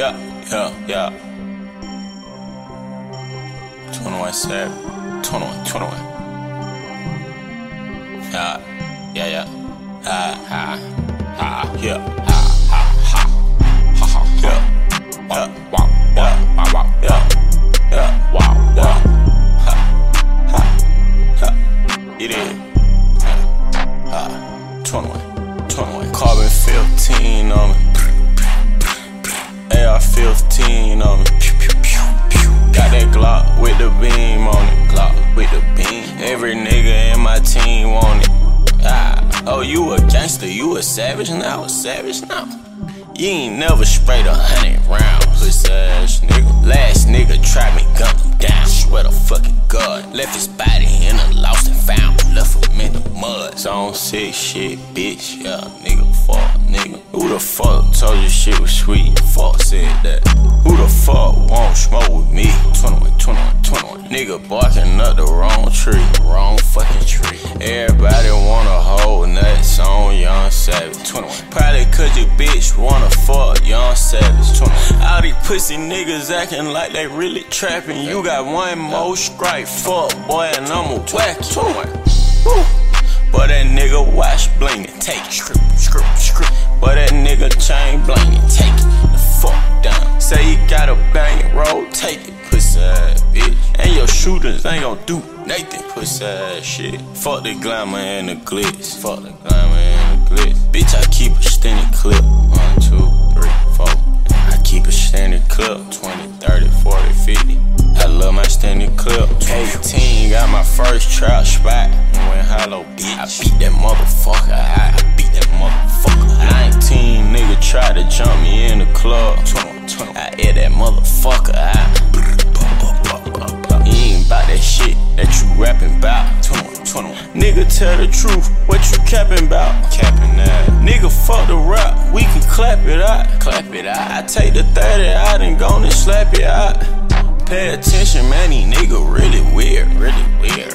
Yeah, yeah, yeah. 21 Savage. 21, 21. Yeah, yeah, yeah. Ha, ha, ha, yeah. Ha, ha, ha. Ha, ha, yeah. Yeah, wow, wow, wow, wow, yeah. Yeah, wow, wow. Ha, ha, ha. It is. Ha, 21, 21. Carbon 15 on me. AR-15 on me. Got that Glock with the beam on it. Glock with the beam. Every nigga in my team want it. Ah, oh, you a gangster, you a savage now, a savage now. You ain't never sprayed a hundred rounds, pussy nigga. Last nigga tried me, gun down. Swear to fucking God, left his body in a lost and found. Left him in the mud. Zone six shit, bitch. Yeah, nigga, fuck, nigga. Who the fuck told you shit was sweet? Fuck said that. Nigga barking up the wrong tree, wrong fucking tree. Everybody wanna hold nuts on Young Savage. 21. Probably cause your bitch wanna fuck Young Savage. 21. All these pussy niggas acting like they really trapping. You got one more strike, fuck boy, and I'ma whack you. But that nigga watch blingin', take it, script, script, script. But that nigga chain blingin', take it the fuck down. Say you got a bang roll, take it, pussy ass bitch. Shooters ain't gon' do nothing, pussy ass shit. Fuck the glamour and the glitz, fuck the glamour and the glitz. Bitch, I keep a standing clip. One, two, three, four. I keep a standing clip. 20, 30, 40, 50. I love my standing clip. 18, got my first trap spot. Went hollow, bitch. I beat that motherfucker. I, I beat that motherfucker. 19, nigga tried to jump me in the club. 20, 20. I hit that motherfucker. I, rapping bout. 21, 21. Nigga, tell the truth. What you capping bout? Capping that. Nigga, fuck the rap. We can clap it out. Clap it out. I take the 30 out and go and slap it out. Pay attention, man. These nigga really weird. Really weird.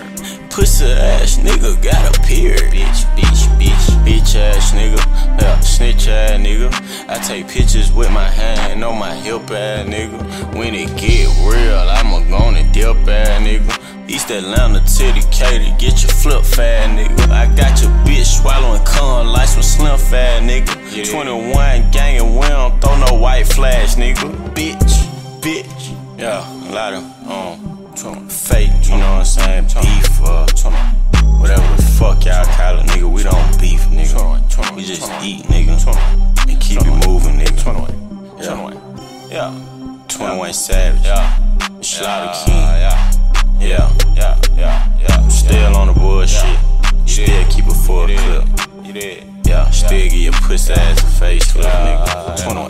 Pussy ass nigga got a beard. Bitch, bitch, bitch. Bitch ass nigga. Yeah, snitch ass nigga. I take pictures with my hand on my hip ass nigga. When it get real, I'ma gonna dip ass nigga. East Atlanta to Decatur, get your flip fat nigga. I got your bitch swallowing cum like some slim fat nigga. 21 gang and we don't throw no white flash nigga. Bitch, bitch. Yeah, a lot of um fake, you know what I'm saying? Beef, uh, whatever the fuck y'all call it, nigga. We don't beef, nigga. We just eat, nigga, and keep it moving, nigga. Yeah, yeah. 21 Savage, yeah. For a clip. Yeah, still give your pussy ass a face clip, nigga. 21.